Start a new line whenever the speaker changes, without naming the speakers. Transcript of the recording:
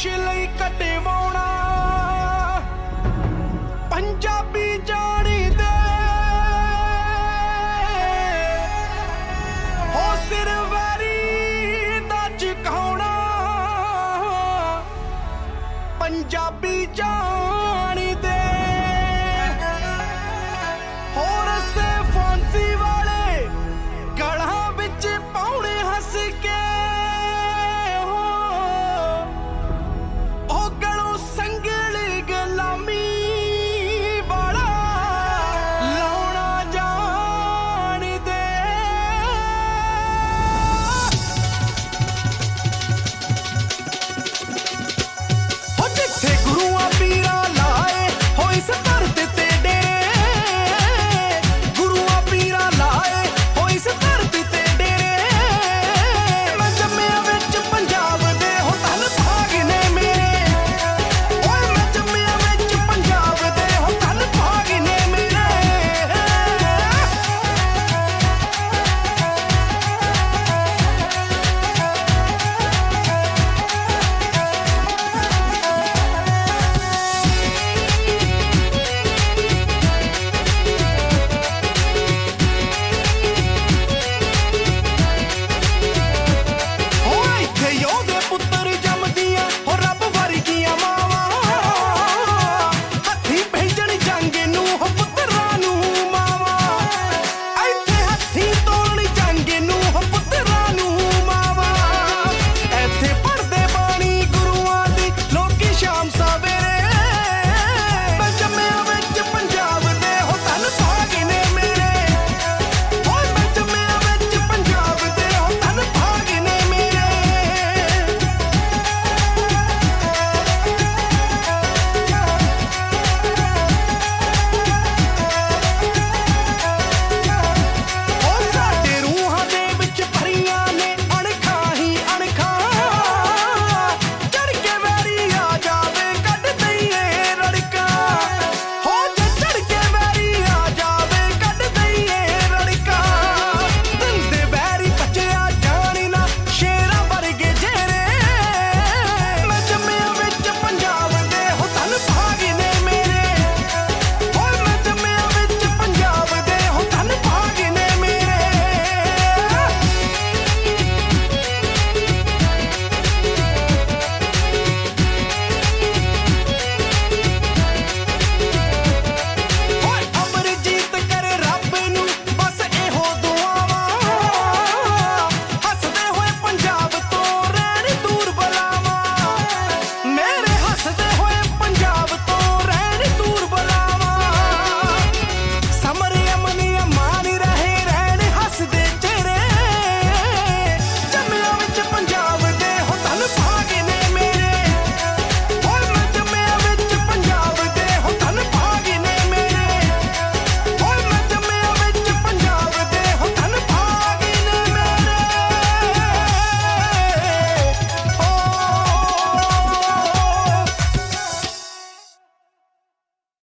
she